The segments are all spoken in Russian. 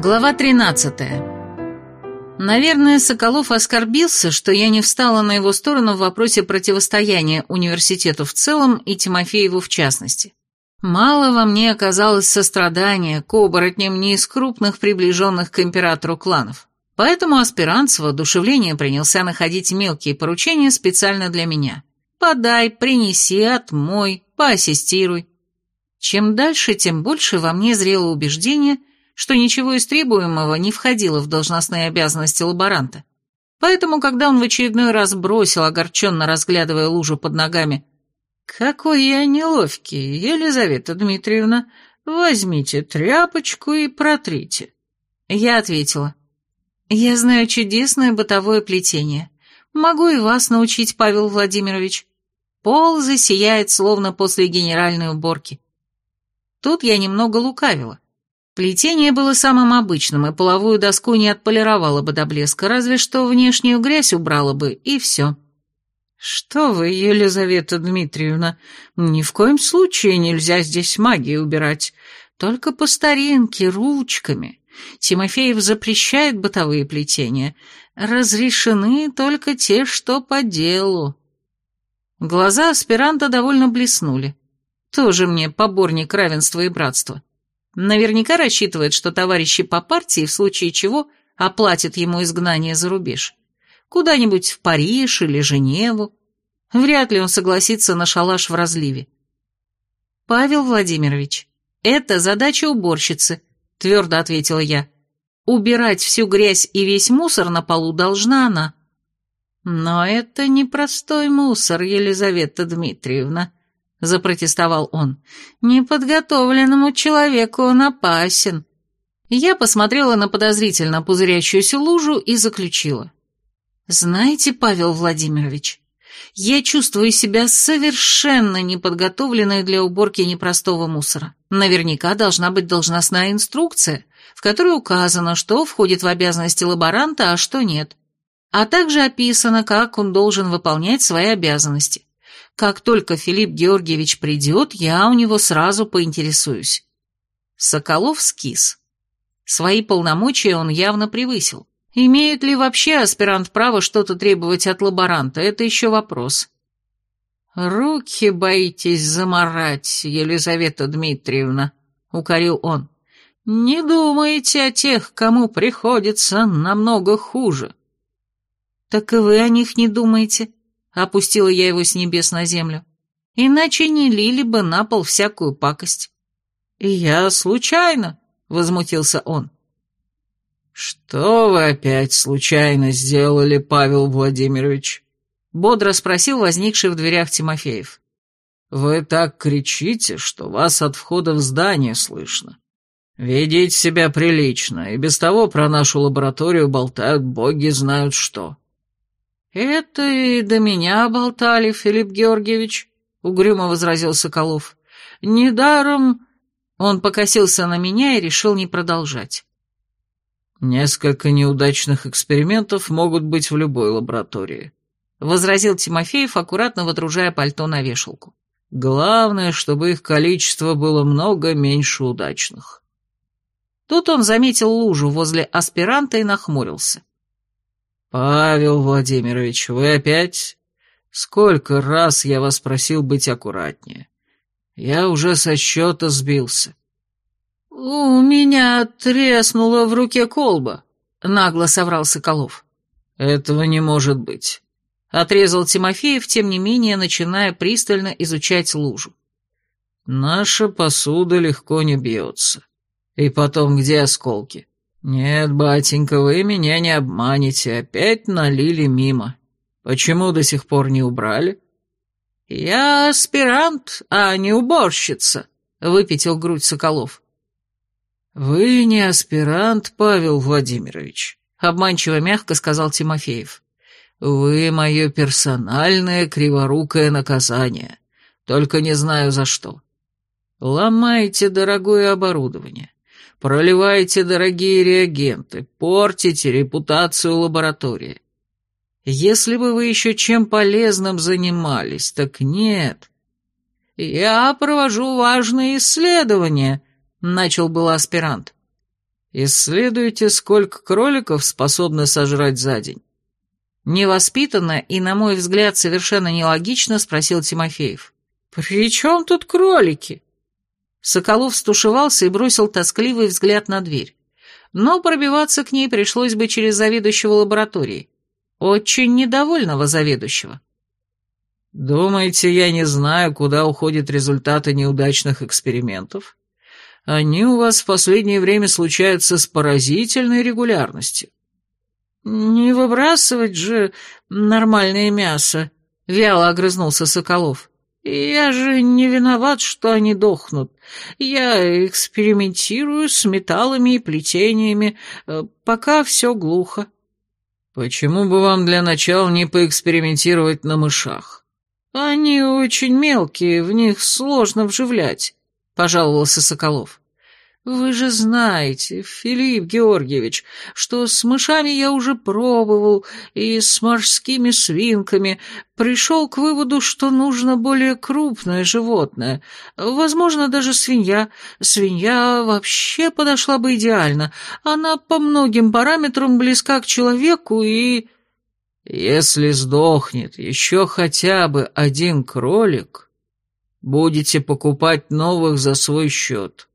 Глава 13. Наверное, Соколов оскорбился, что я не встала на его сторону в вопросе противостояния университету в целом и Тимофееву в частности. Мало во мне оказалось сострадания к оборотням не из крупных приближенных к императору кланов. Поэтому аспирант с воодушевлением принялся находить мелкие поручения специально для меня. «Подай, принеси, отмой, поассистируй». Чем дальше, тем больше во мне зрело убеждение – что ничего из требуемого не входило в должностные обязанности лаборанта. Поэтому, когда он в очередной раз бросил, огорченно разглядывая лужу под ногами, «Какой я неловкий, Елизавета Дмитриевна, возьмите тряпочку и протрите». Я ответила, «Я знаю чудесное бытовое плетение. Могу и вас научить, Павел Владимирович. Пол засияет, словно после генеральной уборки». Тут я немного лукавила. Плетение было самым обычным, и половую доску не отполировало бы до блеска, разве что внешнюю грязь убрало бы, и все. «Что вы, Елизавета Дмитриевна, ни в коем случае нельзя здесь магии убирать, только по старинке, ручками. Тимофеев запрещает бытовые плетения, разрешены только те, что по делу». Глаза аспиранта довольно блеснули. Тоже мне поборник равенства и братства. Наверняка рассчитывает, что товарищи по партии в случае чего оплатят ему изгнание за рубеж. Куда-нибудь в Париж или Женеву. Вряд ли он согласится на шалаш в разливе. «Павел Владимирович, это задача уборщицы», — твердо ответила я. «Убирать всю грязь и весь мусор на полу должна она». «Но это не простой мусор, Елизавета Дмитриевна», — запротестовал он. «Неподготовленному человеку он опасен». Я посмотрела на подозрительно пузырящуюся лужу и заключила. «Знаете, Павел Владимирович, я чувствую себя совершенно неподготовленной для уборки непростого мусора. Наверняка должна быть должностная инструкция, в которой указано, что входит в обязанности лаборанта, а что нет. А также описано, как он должен выполнять свои обязанности. Как только Филипп Георгиевич придет, я у него сразу поинтересуюсь. Соколов скис. Свои полномочия он явно превысил. Имеет ли вообще аспирант право что-то требовать от лаборанта, это еще вопрос. «Руки боитесь заморать, Елизавета Дмитриевна», — укорил он. «Не думайте о тех, кому приходится намного хуже». «Так и вы о них не думаете», Опустила я его с небес на землю. Иначе не лили бы на пол всякую пакость. «Я случайно», — возмутился он. «Что вы опять случайно сделали, Павел Владимирович?» — бодро спросил возникший в дверях Тимофеев. «Вы так кричите, что вас от входа в здание слышно. Ведите себя прилично, и без того про нашу лабораторию болтают боги знают что». «Это и до меня болтали, Филипп Георгиевич», — угрюмо возразил Соколов. «Недаром...» Он покосился на меня и решил не продолжать. «Несколько неудачных экспериментов могут быть в любой лаборатории», — возразил Тимофеев, аккуратно водружая пальто на вешалку. «Главное, чтобы их количество было много меньше удачных». Тут он заметил лужу возле аспиранта и нахмурился. «Павел Владимирович, вы опять? Сколько раз я вас просил быть аккуратнее? Я уже со счета сбился». «У меня треснула в руке колба», — нагло соврал Соколов. «Этого не может быть», — отрезал Тимофеев, тем не менее, начиная пристально изучать лужу. «Наша посуда легко не бьется. И потом, где осколки? «Нет, батенька, вы меня не обманете, опять налили мимо. Почему до сих пор не убрали?» «Я аспирант, а не уборщица», — выпятил грудь Соколов. «Вы не аспирант, Павел Владимирович», — обманчиво мягко сказал Тимофеев. «Вы мое персональное криворукое наказание, только не знаю за что. Ломайте дорогое оборудование, проливаете дорогие реагенты, портите репутацию лаборатории. Если бы вы еще чем полезным занимались, так нет. Я провожу важные исследования, начал был аспирант. Исследуйте, сколько кроликов способны сожрать за день. Невоспитанно и, на мой взгляд, совершенно нелогично спросил Тимофеев. «При чем тут кролики?» Соколов стушевался и бросил тоскливый взгляд на дверь. Но пробиваться к ней пришлось бы через заведующего лабораторией. Очень недовольного заведующего. «Думаете, я не знаю, куда уходят результаты неудачных экспериментов? Они у вас в последнее время случаются с поразительной регулярностью». «Не выбрасывать же нормальное мясо», — вяло огрызнулся Соколов. «Я же не виноват, что они дохнут. Я экспериментирую с металлами и плетениями, э, пока все глухо». «Почему бы вам для начала не поэкспериментировать на мышах?» «Они очень мелкие, в них сложно вживлять», — пожаловался Соколов. «Вы же знаете, Филипп Георгиевич, что с мышами я уже пробовал, и с морскими свинками. Пришел к выводу, что нужно более крупное животное. Возможно, даже свинья. Свинья вообще подошла бы идеально. Она по многим параметрам близка к человеку и...» «Если сдохнет еще хотя бы один кролик, будете покупать новых за свой счет»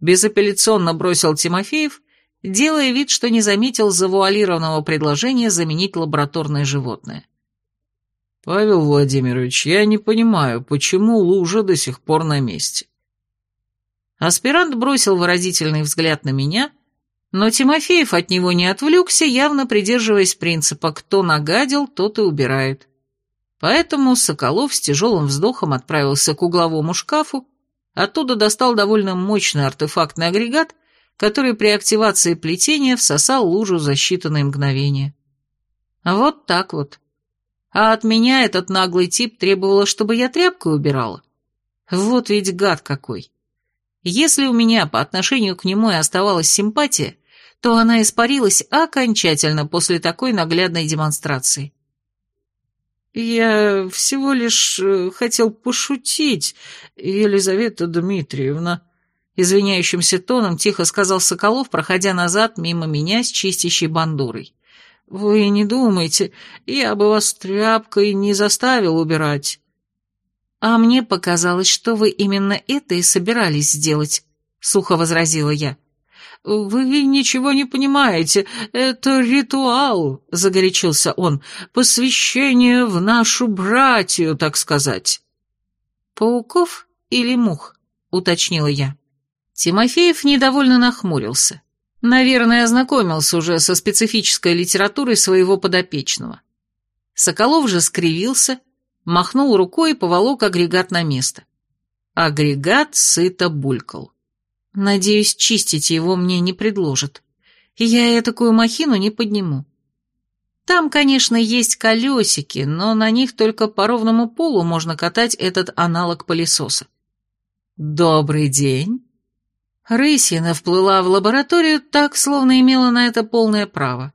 безапелляционно бросил Тимофеев, делая вид, что не заметил завуалированного предложения заменить лабораторное животное. «Павел Владимирович, я не понимаю, почему лужа до сих пор на месте?» Аспирант бросил выразительный взгляд на меня, но Тимофеев от него не отвлекся, явно придерживаясь принципа «кто нагадил, тот и убирает». Поэтому Соколов с тяжелым вздохом отправился к угловому шкафу Оттуда достал довольно мощный артефактный агрегат, который при активации плетения всосал лужу за считанные мгновения. Вот так вот. А от меня этот наглый тип требовал, чтобы я тряпкой убирала. Вот ведь гад какой. Если у меня по отношению к нему и оставалась симпатия, то она испарилась окончательно после такой наглядной демонстрации. «Я всего лишь э, хотел пошутить, Елизавета Дмитриевна», — извиняющимся тоном тихо сказал Соколов, проходя назад мимо меня с чистящей бандурой. «Вы не думайте, я бы вас тряпкой не заставил убирать». «А мне показалось, что вы именно это и собирались сделать», — сухо возразила я. «Вы ничего не понимаете, это ритуал», — загорячился он, — «посвящение в нашу братью, так сказать». «Пауков или мух?» — уточнила я. Тимофеев недовольно нахмурился. Наверное, ознакомился уже со специфической литературой своего подопечного. Соколов же скривился, махнул рукой и поволок агрегат на место. Агрегат сыто булькал. Надеюсь, чистить его мне не предложат. Я такую махину не подниму. Там, конечно, есть колесики, но на них только по ровному полу можно катать этот аналог пылесоса. «Добрый день!» Рысина вплыла в лабораторию так, словно имела на это полное право,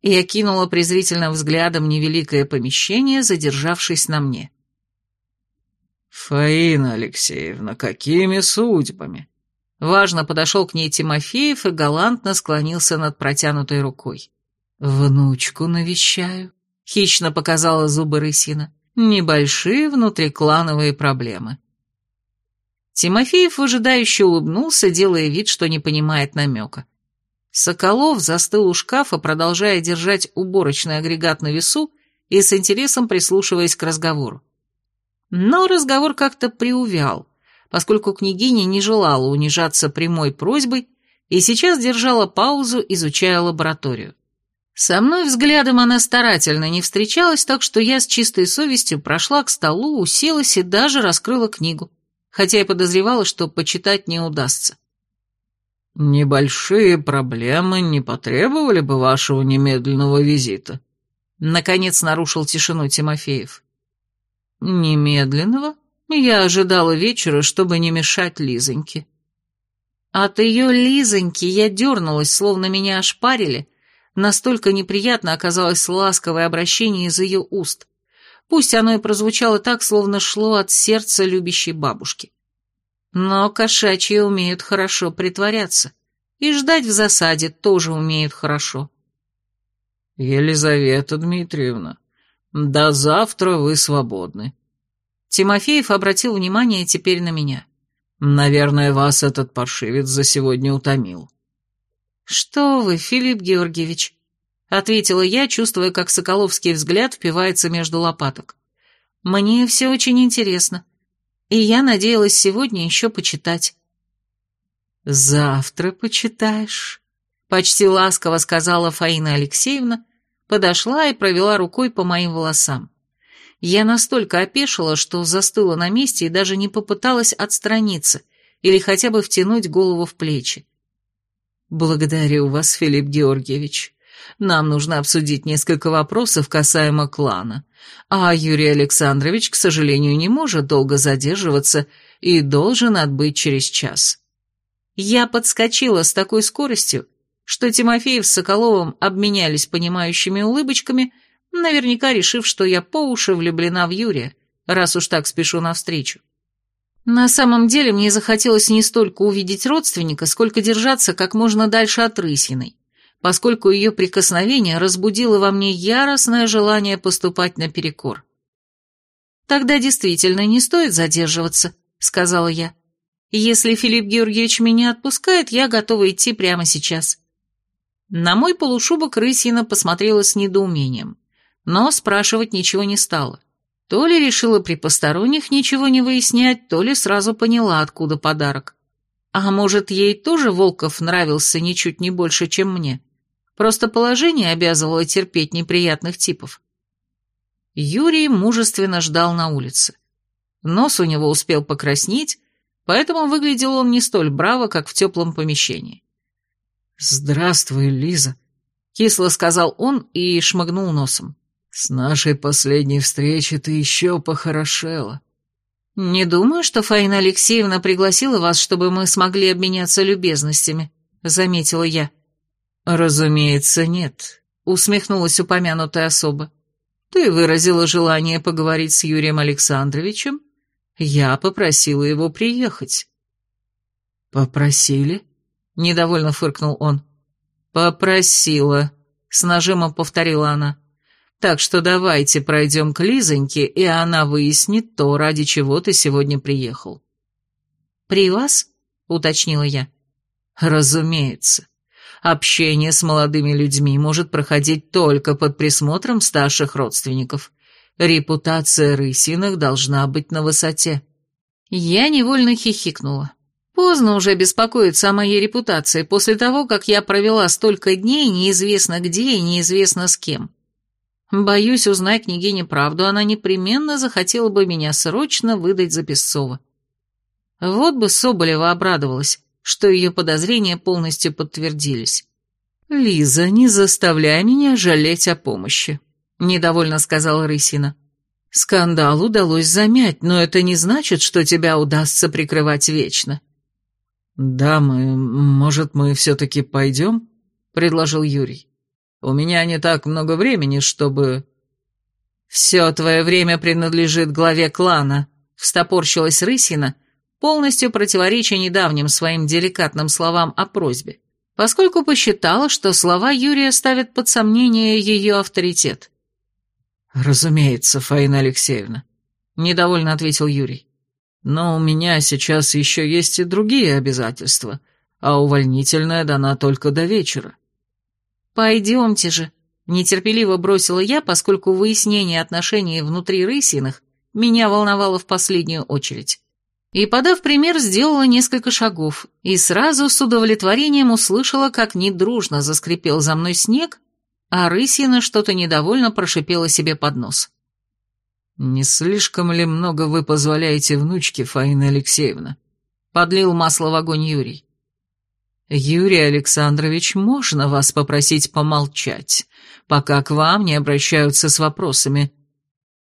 и окинула презрительным взглядом невеликое помещение, задержавшись на мне. «Фаина Алексеевна, какими судьбами?» Важно подошел к ней Тимофеев и галантно склонился над протянутой рукой. «Внучку навещаю», — хищно показала зубы рысина. «Небольшие внутриклановые проблемы». Тимофеев выжидающе улыбнулся, делая вид, что не понимает намека. Соколов застыл у шкафа, продолжая держать уборочный агрегат на весу и с интересом прислушиваясь к разговору. Но разговор как-то приувял поскольку княгиня не желала унижаться прямой просьбой и сейчас держала паузу, изучая лабораторию. Со мной взглядом она старательно не встречалась, так что я с чистой совестью прошла к столу, уселась и даже раскрыла книгу, хотя и подозревала, что почитать не удастся. «Небольшие проблемы не потребовали бы вашего немедленного визита», — наконец нарушил тишину Тимофеев. «Немедленного?» Я ожидала вечера, чтобы не мешать Лизоньке. От ее Лизоньки я дернулась, словно меня ошпарили. Настолько неприятно оказалось ласковое обращение из ее уст. Пусть оно и прозвучало так, словно шло от сердца любящей бабушки. Но кошачьи умеют хорошо притворяться. И ждать в засаде тоже умеют хорошо. «Елизавета Дмитриевна, до завтра вы свободны». Тимофеев обратил внимание теперь на меня. «Наверное, вас этот паршивец за сегодня утомил». «Что вы, Филипп Георгиевич?» — ответила я, чувствуя, как соколовский взгляд впивается между лопаток. «Мне все очень интересно, и я надеялась сегодня еще почитать». «Завтра почитаешь», — почти ласково сказала Фаина Алексеевна, подошла и провела рукой по моим волосам. Я настолько опешила, что застыла на месте и даже не попыталась отстраниться или хотя бы втянуть голову в плечи. «Благодарю вас, Филипп Георгиевич. Нам нужно обсудить несколько вопросов касаемо клана, а Юрий Александрович, к сожалению, не может долго задерживаться и должен отбыть через час». Я подскочила с такой скоростью, что Тимофеев с Соколовым обменялись понимающими улыбочками, наверняка решив, что я по уши влюблена в Юрия, раз уж так спешу навстречу. На самом деле мне захотелось не столько увидеть родственника, сколько держаться как можно дальше от Рысиной, поскольку ее прикосновение разбудило во мне яростное желание поступать наперекор. «Тогда действительно не стоит задерживаться», — сказала я. «Если Филипп Георгиевич меня отпускает, я готова идти прямо сейчас». На мой полушубок Рысина посмотрела с недоумением, но спрашивать ничего не стала. То ли решила при посторонних ничего не выяснять, то ли сразу поняла, откуда подарок. А может, ей тоже Волков нравился ничуть не больше, чем мне? Просто положение обязывало терпеть неприятных типов. Юрий мужественно ждал на улице. Нос у него успел покраснеть, поэтому выглядел он не столь браво, как в теплом помещении. «Здравствуй, Лиза», — кисло сказал он и шмыгнул носом. «С нашей последней встречи ты еще похорошела». «Не думаю, что Фаина Алексеевна пригласила вас, чтобы мы смогли обменяться любезностями», — заметила я. «Разумеется, нет», — усмехнулась упомянутая особа. «Ты выразила желание поговорить с Юрием Александровичем? Я попросила его приехать». «Попросили?» — недовольно фыркнул он. «Попросила», — с нажимом повторила она. «Так что давайте пройдем к Лизоньке, и она выяснит то, ради чего ты сегодня приехал». «При вас?» — уточнила я. «Разумеется. Общение с молодыми людьми может проходить только под присмотром старших родственников. Репутация Рысиных должна быть на высоте». Я невольно хихикнула. Поздно уже беспокоиться о моей репутации после того, как я провела столько дней неизвестно где и неизвестно с кем. Боюсь, узнай княгине правду, она непременно захотела бы меня срочно выдать за Песцова. Вот бы Соболева обрадовалась, что ее подозрения полностью подтвердились. «Лиза, не заставляй меня жалеть о помощи», — недовольно сказала Рысина. «Скандал удалось замять, но это не значит, что тебя удастся прикрывать вечно. «Да, мы... Может, мы все-таки пойдем?» — предложил Юрий. «У меня не так много времени, чтобы...» «Все твое время принадлежит главе клана», — встопорщилась Рысина, полностью противореча недавним своим деликатным словам о просьбе, поскольку посчитала, что слова Юрия ставят под сомнение ее авторитет. «Разумеется, Фаина Алексеевна», — недовольно ответил Юрий. Но у меня сейчас еще есть и другие обязательства, а увольнительная дана только до вечера». «Пойдемте же», — нетерпеливо бросила я, поскольку выяснение отношений внутри Рысиных меня волновало в последнюю очередь. И, подав пример, сделала несколько шагов, и сразу с удовлетворением услышала, как недружно заскрипел за мной снег, а Рысина что-то недовольно прошипела себе под нос. «Не слишком ли много вы позволяете внучке, Фаина Алексеевна?» Подлил масло в огонь Юрий. «Юрий Александрович, можно вас попросить помолчать, пока к вам не обращаются с вопросами?»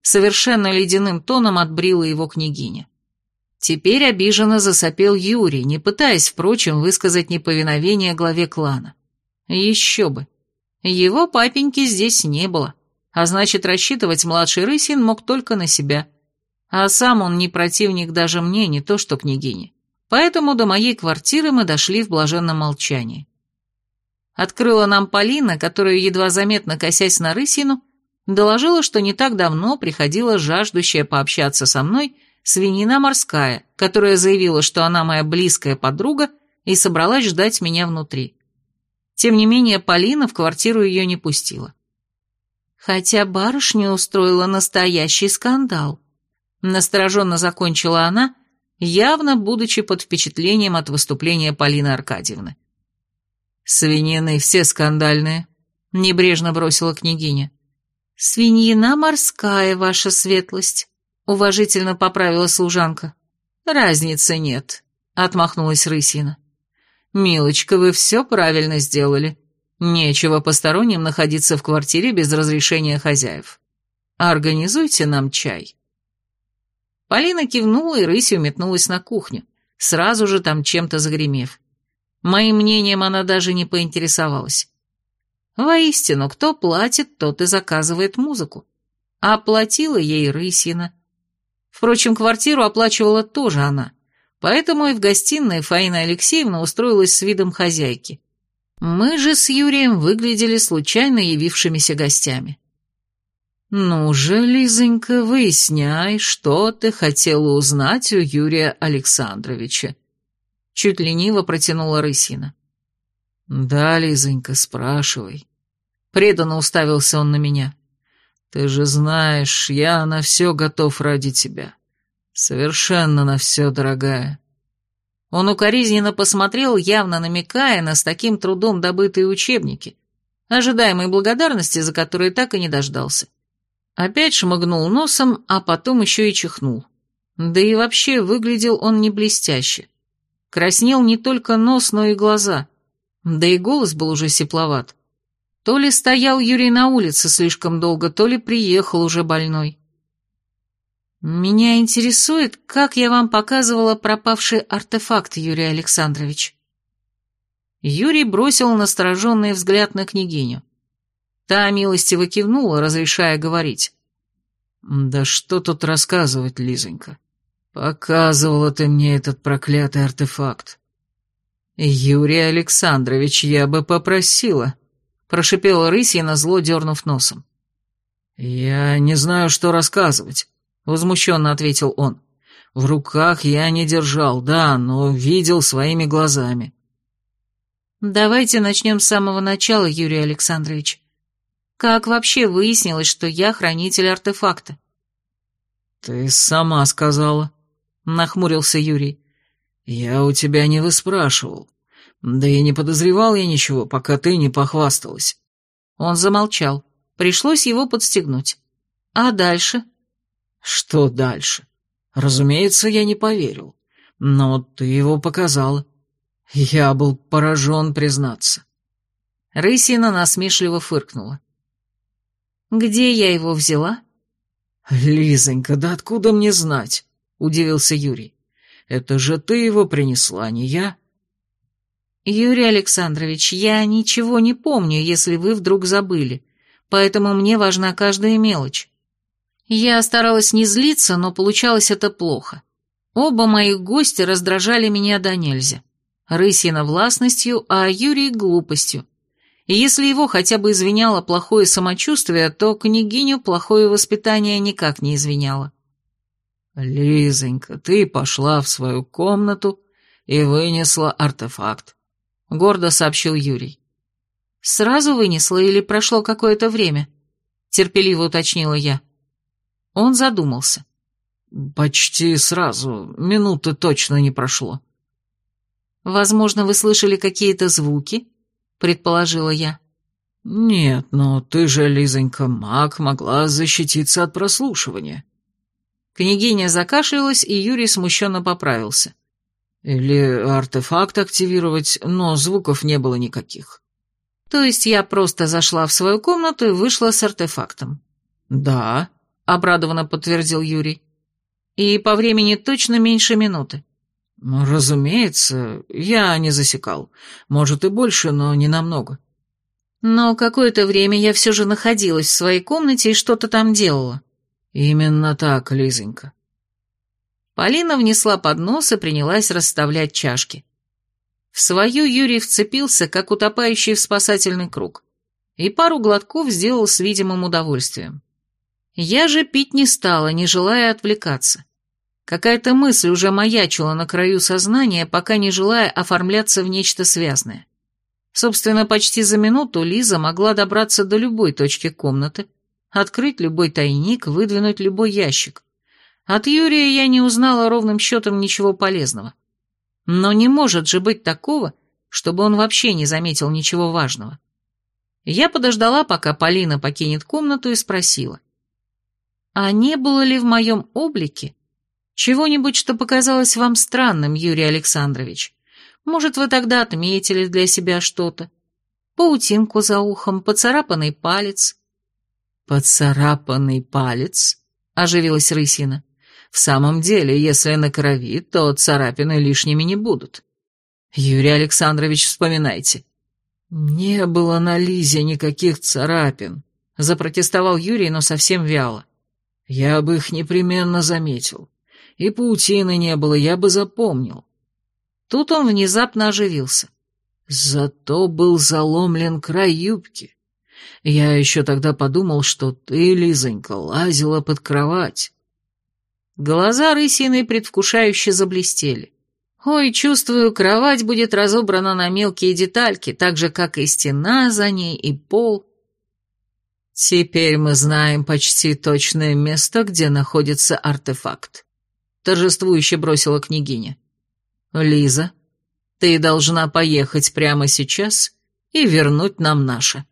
Совершенно ледяным тоном отбрила его княгиня. Теперь обиженно засопел Юрий, не пытаясь, впрочем, высказать неповиновение главе клана. Еще бы. Его папеньки здесь не было а значит, рассчитывать младший Рысин мог только на себя. А сам он не противник даже мне, не то что княгине. Поэтому до моей квартиры мы дошли в блаженном молчании. Открыла нам Полина, которая, едва заметно косясь на рысину, доложила, что не так давно приходила жаждущая пообщаться со мной свинина морская, которая заявила, что она моя близкая подруга и собралась ждать меня внутри. Тем не менее, Полина в квартиру ее не пустила. Хотя барышня устроила настоящий скандал. Настороженно закончила она, явно будучи под впечатлением от выступления Полины Аркадьевны. «Свинины все скандальные», — небрежно бросила княгиня. «Свиньина морская, ваша светлость», — уважительно поправила служанка. «Разницы нет», — отмахнулась Рысина. «Милочка, вы все правильно сделали. Нечего посторонним находиться в квартире без разрешения хозяев. Организуйте нам чай». Полина кивнула и рысью метнулась на кухню, сразу же там чем-то загремев. Моим мнением она даже не поинтересовалась. Воистину, кто платит, тот и заказывает музыку. А оплатила ей рысина. Впрочем, квартиру оплачивала тоже она, поэтому и в гостиной Фаина Алексеевна устроилась с видом хозяйки. Мы же с Юрием выглядели случайно явившимися гостями. «Ну же, Лизонька, выясняй, что ты хотела узнать у Юрия Александровича», — чуть лениво протянула Рысина. «Да, Лизонька, спрашивай». Преданно уставился он на меня. «Ты же знаешь, я на все готов ради тебя. Совершенно на все, дорогая». Он укоризненно посмотрел, явно намекая на с таким трудом добытые учебники, ожидаемой благодарности, за которые так и не дождался. Опять шмыгнул носом, а потом еще и чихнул. Да и вообще выглядел он не блестяще. Краснел не только нос, но и глаза. Да и голос был уже сепловат. То ли стоял Юрий на улице слишком долго, то ли приехал уже больной. «Меня интересует, как я вам показывала пропавший артефакт, Юрий Александрович». Юрий бросил настороженный взгляд на княгиню. Та милостиво кивнула, разрешая говорить. «Да что тут рассказывать, Лизонька? Показывала ты мне этот проклятый артефакт». «Юрий Александрович, я бы попросила», — прошипела Рысина, зло дернув носом. «Я не знаю, что рассказывать», — возмущенно ответил он. «В руках я не держал, да, но видел своими глазами». «Давайте начнем с самого начала, Юрий Александрович. Как вообще выяснилось, что я хранитель артефакта? Ты сама сказала, нахмурился Юрий. Я у тебя не выспрашивал. Да и не подозревал я ничего, пока ты не похвасталась. Он замолчал. Пришлось его подстегнуть. А дальше? Что дальше? Разумеется, я не поверил. Но ты его показала. Я был поражен, признаться. Рысина насмешливо фыркнула. Где я его взяла?» «Лизонька, да откуда мне знать?» — удивился Юрий. «Это же ты его принесла, а не я». «Юрий Александрович, я ничего не помню, если вы вдруг забыли, поэтому мне важна каждая мелочь. Я старалась не злиться, но получалось это плохо. Оба моих гостя раздражали меня до нельзя. Рысина властностью, а Юрий глупостью. И если его хотя бы извиняло плохое самочувствие, то княгиню плохое воспитание никак не извиняло. «Лизонька, ты пошла в свою комнату и вынесла артефакт», — гордо сообщил Юрий. «Сразу вынесла или прошло какое-то время?» — терпеливо уточнила я. Он задумался. «Почти сразу, минуты точно не прошло». «Возможно, вы слышали какие-то звуки?» Предположила я. «Нет, но ты же, Лизонька, маг, могла защититься от прослушивания». Княгиня закашлялась, и Юрий смущенно поправился. «Или артефакт активировать, но звуков не было никаких». «То есть я просто зашла в свою комнату и вышла с артефактом?» «Да», — обрадованно подтвердил Юрий. «И по времени точно меньше минуты». Ну, «Разумеется, я не засекал. Может и больше, но не намного». «Но какое-то время я все же находилась в своей комнате и что-то там делала». «Именно так, Лизонька». Полина внесла поднос и принялась расставлять чашки. В свою Юрий вцепился, как утопающий в спасательный круг, и пару глотков сделал с видимым удовольствием. Я же пить не стала, не желая отвлекаться. Какая-то мысль уже маячила на краю сознания, пока не желая оформляться в нечто связное. Собственно, почти за минуту Лиза могла добраться до любой точки комнаты, открыть любой тайник, выдвинуть любой ящик. От Юрия я не узнала ровным счетом ничего полезного. Но не может же быть такого, чтобы он вообще не заметил ничего важного. Я подождала, пока Полина покинет комнату и спросила. «А не было ли в моем облике чего-нибудь, что показалось вам странным, Юрий Александрович? Может, вы тогда отметили для себя что-то? Паутинку за ухом, поцарапанный палец?» «Поцарапанный палец?» — оживилась Рысина. «В самом деле, если на крови, то царапины лишними не будут. Юрий Александрович, вспоминайте». «Не было на Лизе никаких царапин», — запротестовал Юрий, но совсем вяло. «Я бы их непременно заметил и паутины не было, я бы запомнил. Тут он внезапно оживился. Зато был заломлен край юбки. Я еще тогда подумал, что ты, Лизонька, лазила под кровать. Глаза рысиной предвкушающе заблестели. Ой, чувствую, кровать будет разобрана на мелкие детальки, так же, как и стена за ней, и пол. Теперь мы знаем почти точное место, где находится артефакт торжествующе бросила княгиня. «Лиза, ты должна поехать прямо сейчас и вернуть нам наше».